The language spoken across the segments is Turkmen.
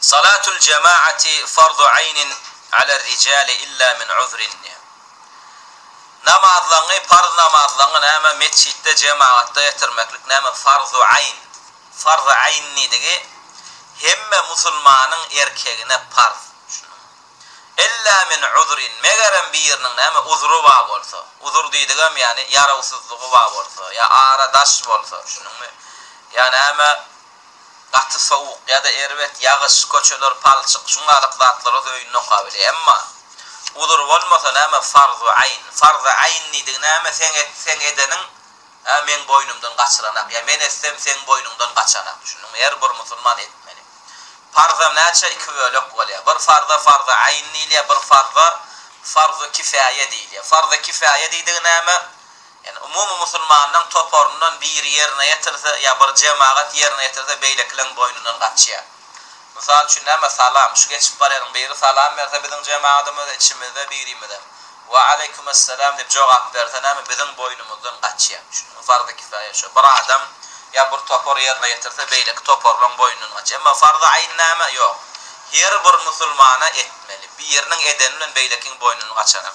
Salatul jemaati fardu aýnin alar rijali illa min uzrin diýýär. Namazlaňňy, parz namazlaňňy näme metjitde jemagatda getirmeklik näme farzu aýn. Farz aýn nidigi hemme musulmanyň erkegine parz. Illa min uzrin megerem biriniň näme uzry bar bolsa. Uzur diýdigem ýagny ýarawsyzlygy bar bolsa, ýa ara daş bolsa, düşündiňmi? Ýa näme? Gaty sowuk ýa-da erbet ýagyş, köçeler palçyk, şuňalyk zatlar öz öýünde oka bilýär. Emma, uzur bolmasa näme farz-u aýn? Farz-a aýn diýdigi näme? Seň et, seň edeniň, hä, meň boýnumdan gaçyranak ýa men etsem seň boýnuňdan gaçanak. Düşündiňmi? Her bir musulman etmeli. Farzam näçe? Iki bölek bolýar. Bir farza farz-a aýn diýilýär, bir farza farz-u kifaýe diýilýär. Farz-a kifaýe diýdigi näme? Ýagny umumy musulmanlaň toparyndan biri ýerine ýetirse ýa bir jemagat ýerine ýetirse beýlekileň boýnundan gaçýar. Mysal üçin näme salam, şu geçip barýanyň biri salam berse biziň jemagadymyzda içimizde birimize Wa aleýkum es-selam diýip jogap berse näme biziň boýnumyzdan gaçýar. Şunuň üçin farzy kifaýa şo bir adam ýa bir topar ýerine ýetirse beýleki toparlaň boýnundan gaçýar. Emma farzy aýn näme? Ýok. Her bir musulmana etmeli. Biriniň edeni bilen beýlekiň boýnundan gaçarak.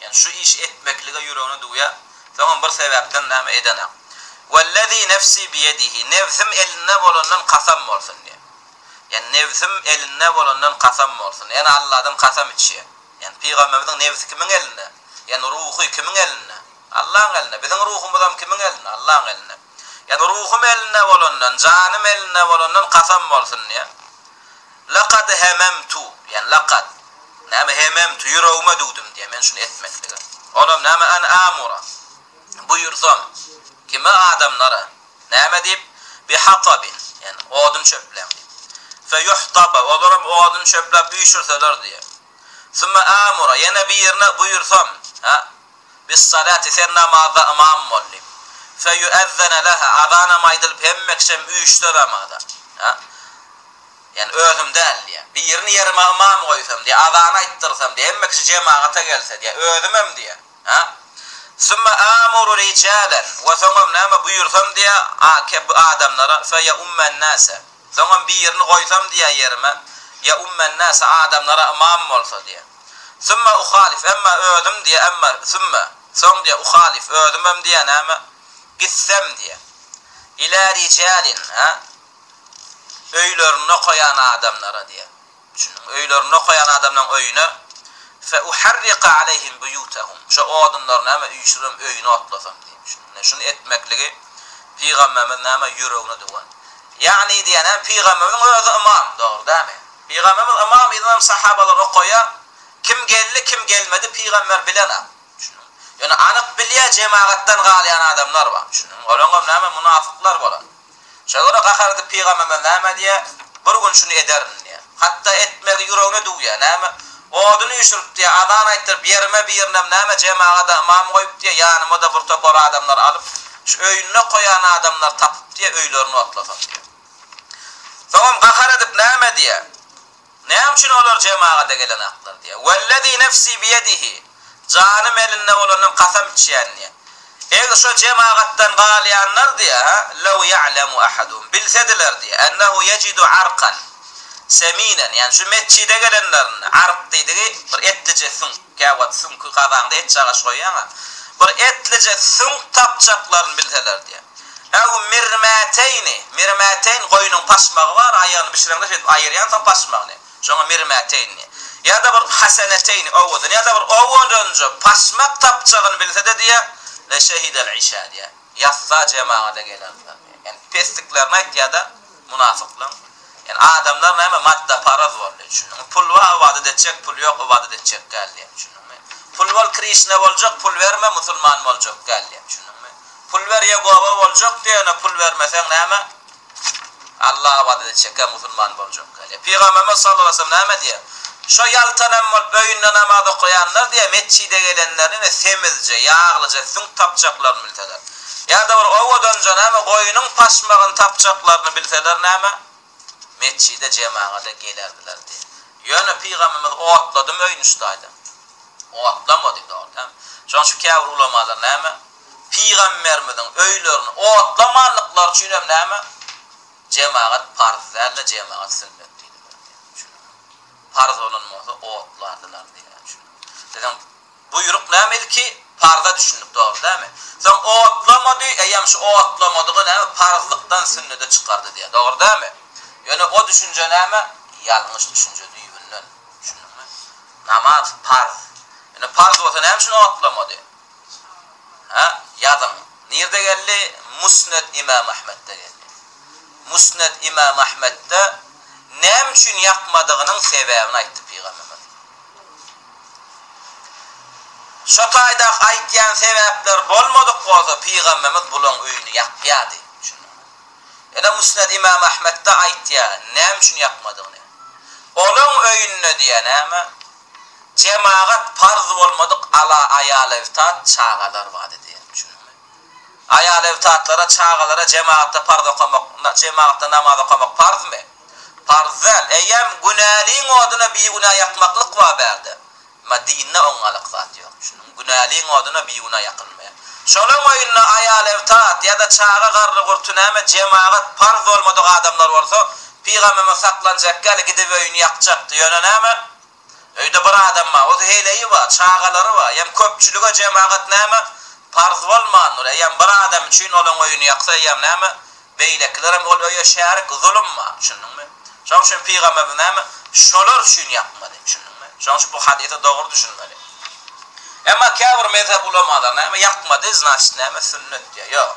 Ýani şu işi etmeklige ýüregini düwýär. Soňam bir sebäpden näme edenak. Wellezî nefsî biyedihî, nebsim elinde bolandan kasam bolsun diýýär. Ýani nebsim elinde bolandan kasam bolsun. Ýani Alladan kasam içýär. Ýani pygamberimiziň nebsi kimiň elinde? Ýani ruhy kimiň elinde? Allaň elinde. Biziň ruhumyzam kimiň elinde? Allaň elinde. Ýagny ruhum elinde bolandan, janym elinde bolandan kasam bolsun diýýär. Lakad hememtu, ýagny lakad, näme hememtu, ýüregime düwdüm diýýär men şuny etmeklige. Olam näme an amura, buýursam, kime adamlara, näme diýip, bi hatabin, ýagny odun çöpläň diýip. Fe yuhtaba, olaram odun çöpläp üýşürseler diýýär. Summa amura, ýene birine buýursam, ha, Bis-salati, sen namazda ymam bol, diýip. Fe-ýuezzene leha, azanam aýdylyp, hemme kişem üýşse namaza. Ýa, ýani özüm däl, diýýär. Birini ýerime ymam goýsam, diýýär, azan aýtdyrsam, diýýär, hemme kişi jemagata gelse, diýýär, özümem, diýýär. Ýa. Summa amuru rijalen, we soňam näme buýursam, diýýär, a-ke, bu adamlara, fe-ýeummen-nase, soňam birini goýsam, diýýär, ýerime, ýeummen-nase, adamlara ymam bolsa, diýýär. Sümme uhalif, emma özüm diýýär, emma, sümme, soň diýýär, uhalif, özümem diýýär näme, gitsem diýýär, ilâ ricâlin, hä, öýlerinde okaýan adamlara diýýär, düşündiňmi, öýlerinde okaýan adamlaryň öýüne, fe uharrika aleýhim buýutahum, şo odunlary näme, üýşürem, öýüni otlasam diýýär, düşündiňmi, ine, şuny etmekligi pygamberimiziň näme, ýüregine düwän. Ýagny diýýär, näme, pygamberimiziň özi ymam, dogry dälmi? Pygamberimiz ymam yzynam sahabalar okaýa kim geldi kim gelmedi pygamber bilena düşüniň ýöne anyk bilýä jemagatdan galýan adamlar bar düşüniň olaňam näme munafyklar bola şo göre gahar edip pygamberimiz näme diýä bir gün şuny ederin diýä hatda etmegi ýüregine düwýä näme oduny üýşürip diýä azan aýtdyryp ýerime birinem näme jemagada ymam goýup diýä ýanyma-da bir topar adamlar alyp şu öýünde koýan adamlar tapyp diýä öýlerini otlasyn diýä. Soňam gahar edip näme diýýä? Näme üçin olar jemagada gelenaklar diýýä? Wellezî nefsî biyedihi, janym elinde bolandan kasam içýän diýýä. Eger şo jemagatdan galýanlar diýýä, hä, lew ýa'lemu ahaduhum, bilsediler diýýä, ennehu ýejidu arkan semînen, ýagny şu metjide gelenlerinde ark diýdigi bir etli jesiň, Käwagt süňki gazaňda etjagaş goýýaň-a. Bir etlije süňk tapjaklaryny bilseler diýýä. Äw mirmäteýni, mirmäteýn goýnuň paşmagy bar, aýagyny bişireňde şeýdip aýyrýaň soň paşmagyny. Şoňa mirmäteýn diýýä. Ýa-da bir haseneteýni owadan, ýa-da bir owadanja paşmak tapjagyny bilse-de diýýä, leşehidel-işä diýýä. Ýatsa jemagada gelerdiler diýýä. Ýani pesdiklerini aýt ýa-da Munafyklygyň ýani adamlar näme madda paraz boldy düşündiňmi pul ba ybadat etjek pul ýok ybadat etjek däl diýen düşündiňmi pul bol krişna boljak pul berme musulman boljak däl diýen düşündiňmi pul ber ýegowa boljak diýene pul bermeseň näme Allaha ybadat etjek däl musulman boljak däl ýa pygamberimiz sallallahu aleyhi ve sellem näme diýýär Şo ýaltanam bolup, öýünde namaz okaýanlar diýýär, metjide gelenlerini indi semizje, ýaglyja süňk tapjaklaryny bilseler. Ýa-da bir owadanja näme goýnuň paşmagyny tapjaklaryny bilseler näme, metjide, jemagata gelerdiler diýýär. Ýöne pygamberimiz otladym öýüni şutaýda? Otlamady, dogry dälmi? Şonuň üçin käbir ulamalar näme, pygamberimiziň öýlerini otlamandyklary üçin hem näme, Jemagat parz däldi jemagat sünnet diýdiler diýen düşünem. Parz bolan bolsa otlardylar diýen düşünem. Biziň buýruk näme ilki parza düşündik dogry dämi? Soň otlamady eýem şu otlamadygy näme parzlykdan sünnede çykardy diýýä dogry dämi? Ýöne o düşünje näme ýalňyş düşünje düýbünden düşündiňmi? Namaz parz. Ýöne parz bolsa näme üçin otlamady? Hä, ýazyň. Nirde geldi? Musned Imam Ahmedde geldi. Musned Imam Ahmedde näme üçin ýakmadygynyň sebäbini aýtdy Pygamberimiz. Şo taýdaky aýtýan sebäpler bolmadyk bolsa, Pygamberimiz bulaň öýüni ýakýardy. Düşündiňmi? Ýöne Musned Imam Ahmedde aýtýar, näme üçin ýakmadygyny. Olaň öýünde diýýär näme? Jemagat parz bolmadyk ala aýalewtat çagalar wada diýen düşünme. Aýalewtatlara, çagalara jemagatda parz okamak, jemagatda namaz okamak parzmy? Parz däl. Eýýäm günäliň oduna bigünä ýakmaklyk bar bärde. Emma dinde oňňalyk zat ýok. Düşündiňmi? Günäliň oduna bigünä ýakylmaýar. Şolaň oýunda aýalewtat ýa-da çaga garry-gurty näme jemagat parz bolmadyk adamlar bolsa, Pygamymyz saklanjak ýaly gidip öýüni ýakjakdy, ýöne näme? Öýde bir adam bar, ozi heleýi bar, çagalary bar, eýýäm köpçülige jemagat näme? Parz bolmandyr, eýýäm bir adam üçin olaň öýüni ýaksa eýýäm näme? Beýlekilerem ol öýe şärik, zulum bar, düşündiňmi? Şoň üçin pygamymyz näme? Şolar üçin ýakmady, düşündiňmi? Şoň üçin bu hadysa dogry düşünmeli. Emma käbir mezhep ulamalar näme? Ýakmady, znaçit näme? Sünnet diýýär, ýok.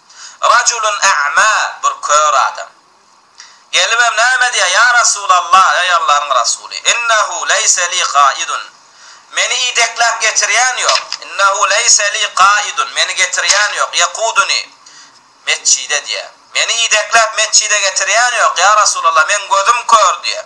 Rajulun a'ma, bir kör adam. Gelibem näme diýýär, Ýa Resulallah, eý Allaň Resuly, innehu leýse li gaidun, meni idekläp getirýän ýok, innehu leýse li gaidun, meni getirýän ýok, ýekuduni, metjide diýýär, meni idekläp metjide getirýän ýok, ýa Resulallah, meň gözüm kör diýýär.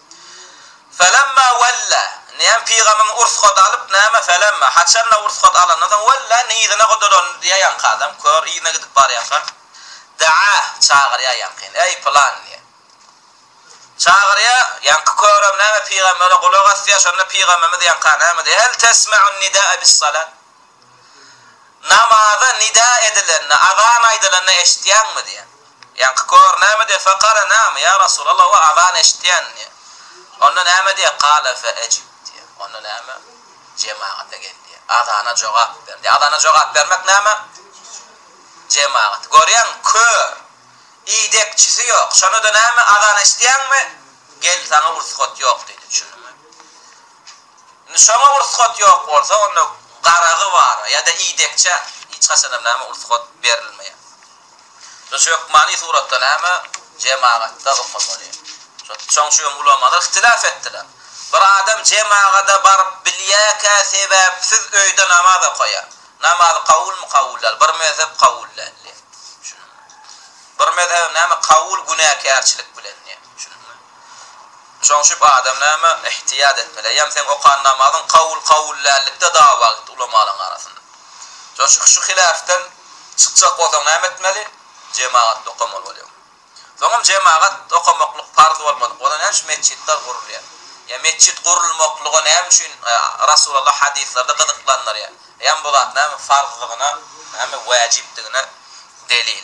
Felemma wella, näm pygamyň ursgat alyp näme felemma, haçanda ursgat alandan soň wella ne yzyna gudolandy diýýär ýaňky adam, kör yzyna gidip barýarka, daa, çagyrýar ýaňkyny, eý pylan diýýär. Çagyrýar, ýaňky körem näme pygambere gulak asýar, şonda pygamymyz ýaňka näme diýýär, hel tesme'un nida'a bis-salat? Namaza nida edilende, azan aýdylanda eşitýäňmi? diýýär. Ýaňky kör näme diýýär? Fekale nam, ýa Resulallah, owa, azan eşitýän, diýýär. Onda näme diýýär? Kale feejib, diýýär. Onda näme? Jemagata gel, diýýär. Azana jogap ber, diýýär. Azana jogap bermek näme? Jemagat. Görýäňmi, kör. Idekçisi ýok. Şonda-da näme? Azan eşitýäňmi? Gel, saňa rugsat ýok diýdi. Düşündiňmi? Indi şoňa ursgat ýok bolsa, onda garagy bara ýa-da idekçä hiç haçanam näme ursgat berilmeýär. Şol hökmany suratda näme jemagatda okamaly. Şoň üçin hem ulamalar ihtilaf etdiler. Bir adam jemagada baryp bilýärkä sebäpsiz öýde namaz okaýar. Namaz kawulmy kawul däl. Bir mezhep kawul däl diýýär. Düşündüňmi? Bir mezhebem näme kawul günäkärçilik bilen diýýär. Düşündüňmi? Şoňşup adam näme yhtiýat etmeli? Eýýäm seň okan namazyň kabul kabul dällikde dawa gitdi ulamalaň arasynda. Şoňşup şu hiläfden çykjak bolsaň näme etmeli? Jemagatda okamaly bolýaň. Soňam jemagat okamaklyk parz bolmadyk. Onda näme üçin metjitler gurulýar? Ýa metjit gurulmaklyga näme üçin Rasulalla hadyslarda gyzyklandyrýar? Eýýäm bu zat näme farzdygyna, näme wäjipdigine delil.